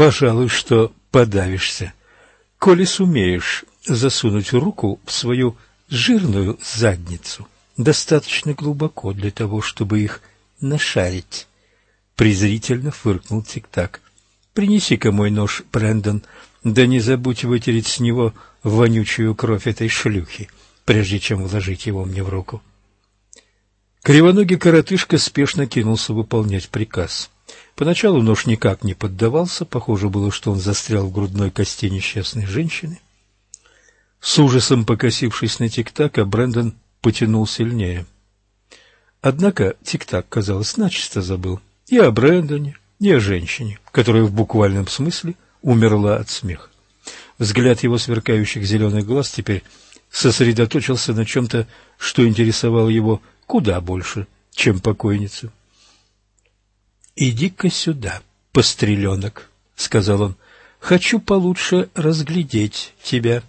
Пожалуй, что подавишься, коли сумеешь засунуть руку в свою жирную задницу достаточно глубоко для того, чтобы их нашарить. Презрительно фыркнул Тик-Так. «Принеси-ка мой нож, Брэндон, да не забудь вытереть с него вонючую кровь этой шлюхи, прежде чем вложить его мне в руку». Кривоногий коротышка спешно кинулся выполнять приказ. Поначалу нож никак не поддавался, похоже было, что он застрял в грудной кости несчастной женщины. С ужасом покосившись на Тик-Така, Брэндон потянул сильнее. Однако Тик-Так, казалось, начисто забыл и о Брэндоне, и о женщине, которая в буквальном смысле умерла от смеха. Взгляд его сверкающих зеленых глаз теперь сосредоточился на чем-то, что интересовало его куда больше, чем покойницу. «Иди-ка сюда, постреленок», — сказал он, — «хочу получше разглядеть тебя».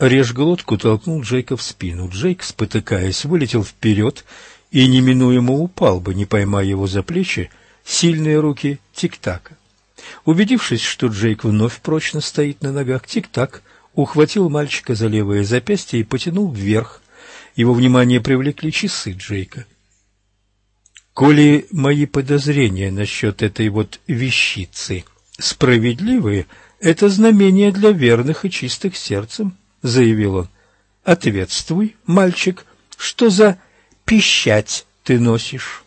Режь глотку толкнул Джейка в спину. Джейк, спотыкаясь, вылетел вперед и неминуемо упал бы, не поймая его за плечи, сильные руки Тик-Така. Убедившись, что Джейк вновь прочно стоит на ногах, Тик-Так ухватил мальчика за левое запястье и потянул вверх. Его внимание привлекли часы Джейка. «Коли мои подозрения насчет этой вот вещицы справедливые, это знамение для верных и чистых сердцем», — заявил он. «Ответствуй, мальчик, что за пищать ты носишь?»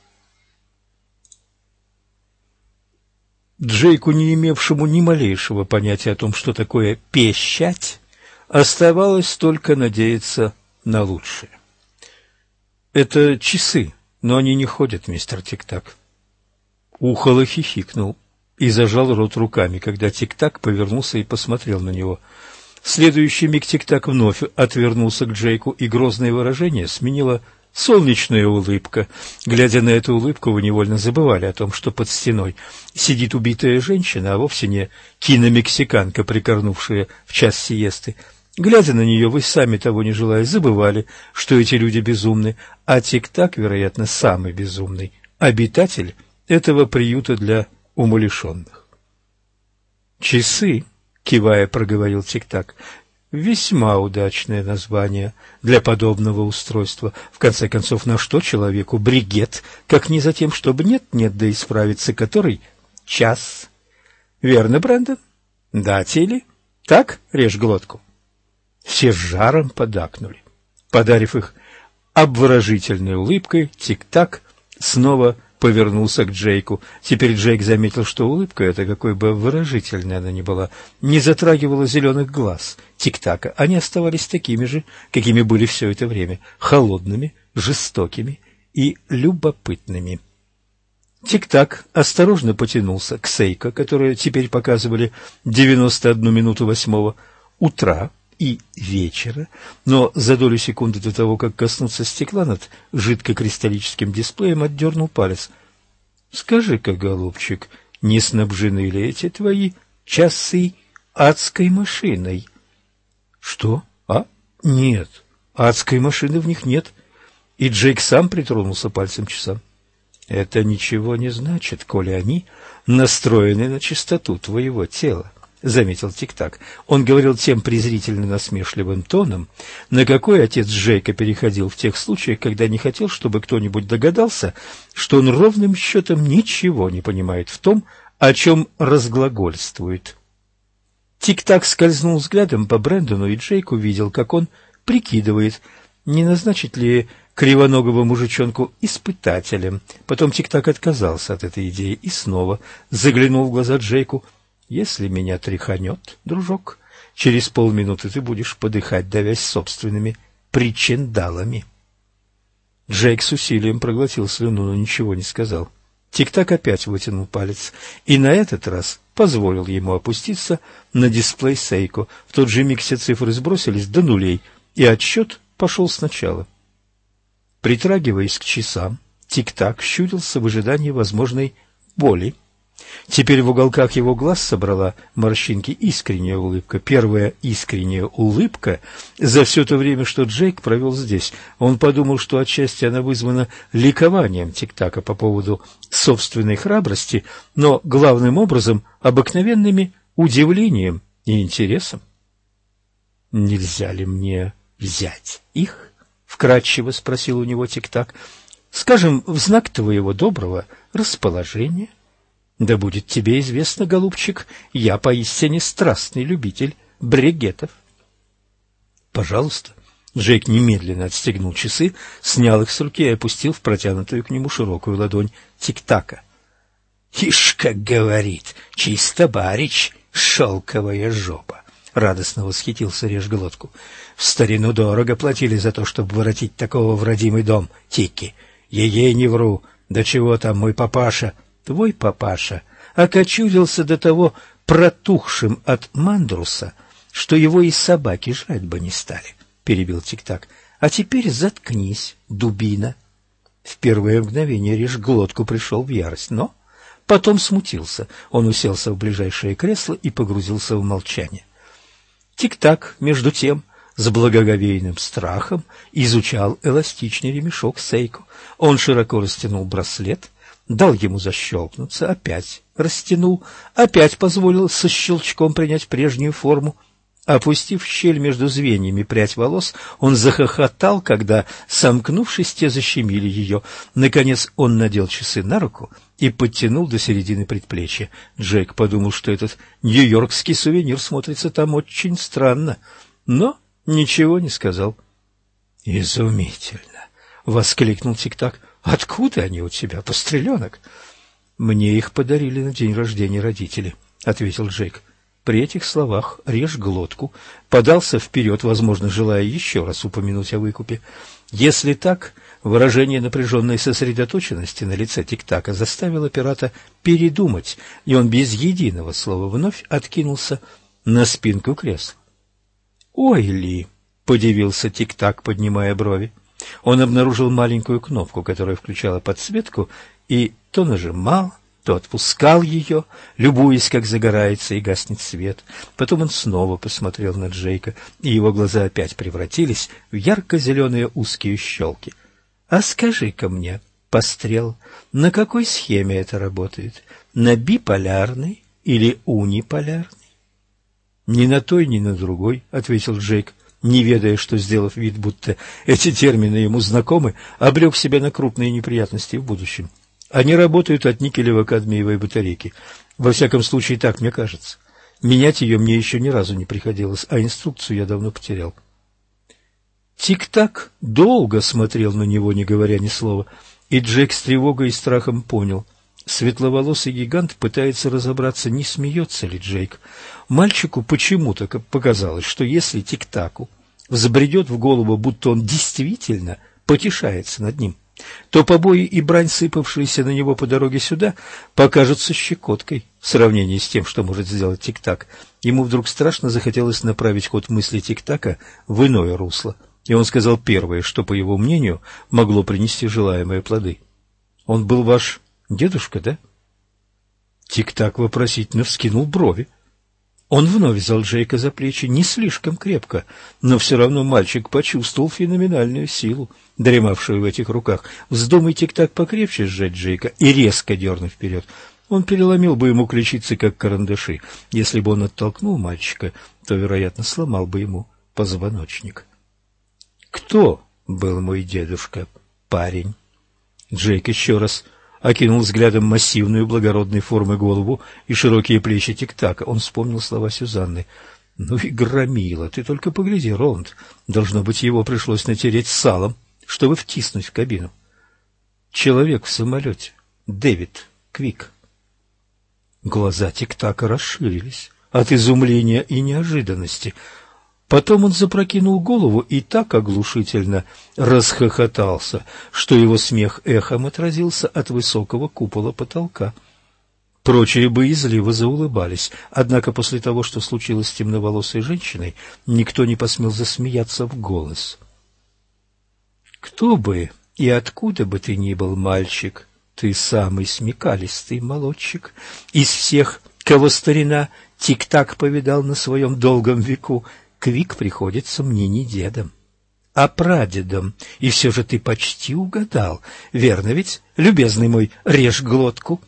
Джейку, не имевшему ни малейшего понятия о том, что такое «пещать», оставалось только надеяться на лучшее. «Это часы, но они не ходят, мистер Тик-Так». Ухало хихикнул и зажал рот руками, когда Тик-Так повернулся и посмотрел на него. В следующий миг Тик-Так вновь отвернулся к Джейку, и грозное выражение сменило солнечная улыбка. Глядя на эту улыбку, вы невольно забывали о том, что под стеной сидит убитая женщина, а вовсе не киномексиканка, прикорнувшая в час сиесты. Глядя на нее, вы сами того не желая забывали, что эти люди безумны, а Тик-Так, вероятно, самый безумный обитатель этого приюта для умалишенных. «Часы», — кивая, проговорил Тик-Так, Весьма удачное название для подобного устройства. В конце концов, на что человеку бригет, как не за тем, чтобы нет-нет, да исправиться который час. Верно, Брэндон? Да, Тилли? Так, режь глотку. Все с жаром подакнули. Подарив их обворожительной улыбкой, тик-так снова повернулся к Джейку. Теперь Джейк заметил, что улыбка эта, какой бы выразительной она ни была, не затрагивала зеленых глаз Тик-Така. Они оставались такими же, какими были все это время, холодными, жестокими и любопытными. Тик-так осторожно потянулся к Сейко, которую теперь показывали 91 минуту восьмого утра, и вечера, но за долю секунды до того, как коснуться стекла над жидкокристаллическим дисплеем, отдернул палец. — Скажи-ка, голубчик, не снабжены ли эти твои часы адской машиной? — Что? А? Нет, адской машины в них нет. И Джейк сам притронулся пальцем к часам. — Это ничего не значит, коли они настроены на чистоту твоего тела. — заметил Тик-Так. Он говорил тем презрительно-насмешливым тоном, на какой отец Джейка переходил в тех случаях, когда не хотел, чтобы кто-нибудь догадался, что он ровным счетом ничего не понимает в том, о чем разглагольствует. Тик-Так скользнул взглядом по Брэндону, и Джейк увидел, как он прикидывает, не назначить ли кривоногого мужичонку испытателем. Потом Тик-Так отказался от этой идеи и снова заглянул в глаза Джейку — если меня тряханет, дружок, через полминуты ты будешь подыхать, давясь собственными причиндалами. Джейк с усилием проглотил слюну, но ничего не сказал. Тик-так опять вытянул палец и на этот раз позволил ему опуститься на дисплей Сейко. В тот же миг все цифры сбросились до нулей, и отсчет пошел сначала. Притрагиваясь к часам, Тик-так щурился в ожидании возможной боли. Теперь в уголках его глаз собрала морщинки искренняя улыбка. Первая искренняя улыбка за все то время, что Джейк провел здесь. Он подумал, что отчасти она вызвана ликованием Тик-Така по поводу собственной храбрости, но главным образом обыкновенными удивлением и интересом. «Нельзя ли мне взять их?» — вкратчиво спросил у него Тик-Так. «Скажем, в знак твоего доброго расположения». Да будет тебе известно, голубчик, я поистине страстный любитель бригетов. Пожалуйста. Джейк немедленно отстегнул часы, снял их с руки и опустил в протянутую к нему широкую ладонь тик-така. «Ишь, как говорит, чисто барич, шелковая жопа!» — радостно восхитился реж глотку. «В старину дорого платили за то, чтобы воротить такого в родимый дом, Тики. Ей-ей не вру, да чего там мой папаша Твой папаша окочурился до того протухшим от мандруса, что его и собаки жрать бы не стали, — перебил Тик-Так. — А теперь заткнись, дубина. В первое мгновение Режь глотку пришел в ярость, но потом смутился. Он уселся в ближайшее кресло и погрузился в молчание. Тик-Так, между тем, с благоговейным страхом изучал эластичный ремешок Сейку. Он широко растянул браслет — дал ему защелкнуться, опять растянул, опять позволил со щелчком принять прежнюю форму. Опустив щель между звеньями прядь волос, он захохотал, когда, сомкнувшись, те защемили ее. Наконец он надел часы на руку и подтянул до середины предплечья. Джейк подумал, что этот нью-йоркский сувенир смотрится там очень странно, но ничего не сказал. «Изумительно!» — воскликнул Тик-Так. Откуда они у тебя, постреленок? Мне их подарили на день рождения родители, ответил Джейк. При этих словах режь глотку, подался вперед, возможно, желая еще раз упомянуть о выкупе. Если так, выражение напряженной сосредоточенности на лице Тик-Така заставило пирата передумать, и он без единого слова вновь откинулся на спинку кресла. «Ой ли!» — подивился Тик-Так, поднимая брови. Он обнаружил маленькую кнопку, которая включала подсветку, и то нажимал, то отпускал ее, любуясь, как загорается и гаснет свет. Потом он снова посмотрел на Джейка, и его глаза опять превратились в ярко-зеленые узкие щелки. — А скажи-ка мне, пострел, на какой схеме это работает? На биполярной или униполярной? — Ни на той, ни на другой, — ответил Джейк не ведая, что, сделав вид, будто эти термины ему знакомы, облег себя на крупные неприятности в будущем. Они работают от никелево-кадмиевой батарейки. Во всяком случае, так мне кажется. Менять ее мне еще ни разу не приходилось, а инструкцию я давно потерял. Тик-так долго смотрел на него, не говоря ни слова, и Джек с тревогой и страхом понял. Светловолосый гигант пытается разобраться, не смеется ли Джейк. Мальчику почему-то показалось, что если Тик-таку взбредет в голову, будто он действительно потешается над ним, то побои и брань, сыпавшиеся на него по дороге сюда, покажутся щекоткой в сравнении с тем, что может сделать Тик-так. Ему вдруг страшно захотелось направить ход мысли Тик-така в иное русло, и он сказал первое, что, по его мнению, могло принести желаемые плоды. «Он был ваш дедушка, да?» Тик-так вопросительно вскинул брови. Он вновь взял Джейка за плечи не слишком крепко, но все равно мальчик почувствовал феноменальную силу, дремавшую в этих руках. Вздумай тик-так покрепче сжать Джейка и резко дернуть вперед. Он переломил бы ему ключицы, как карандаши. Если бы он оттолкнул мальчика, то, вероятно, сломал бы ему позвоночник. «Кто был мой дедушка, парень?» Джейк еще раз окинул взглядом массивную благородной формы голову и широкие плечи тик-така. Он вспомнил слова Сюзанны. «Ну и громила! Ты только погляди, Роланд! Должно быть, его пришлось натереть салом, чтобы втиснуть в кабину. Человек в самолете. Дэвид Квик». Глаза тик-така расширились от изумления и неожиданности — Потом он запрокинул голову и так оглушительно расхохотался, что его смех эхом отразился от высокого купола потолка. Прочие боязливо заулыбались, однако после того, что случилось с темноволосой женщиной, никто не посмел засмеяться в голос. «Кто бы и откуда бы ты ни был, мальчик, Ты самый смекалистый молодчик из всех, кого старина Тик-так повидал на своем долгом веку. Квик приходится мне не дедом, а прадедом. И все же ты почти угадал. Верно ведь, любезный мой, режь глотку?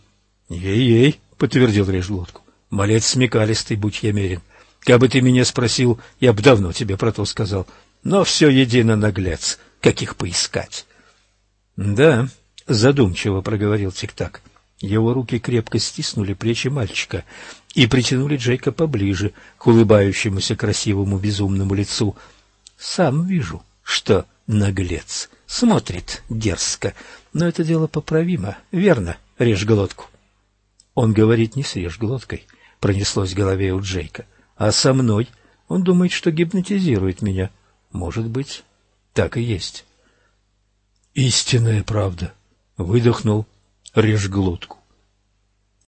Ей-ей, подтвердил режь глотку. Малец смекалистый, будь я мерен. Как бы ты меня спросил, я бы давно тебе про то сказал. Но все едино наглец, как их поискать. Да, задумчиво проговорил Тик-так. Его руки крепко стиснули плечи мальчика и притянули Джейка поближе к улыбающемуся красивому безумному лицу. Сам вижу, что наглец смотрит дерзко, но это дело поправимо, верно, режь глотку. Он говорит не с режь глоткой, пронеслось в голове у Джейка, а со мной. Он думает, что гипнотизирует меня. Может быть, так и есть. Истинная правда, выдохнул режь глотку.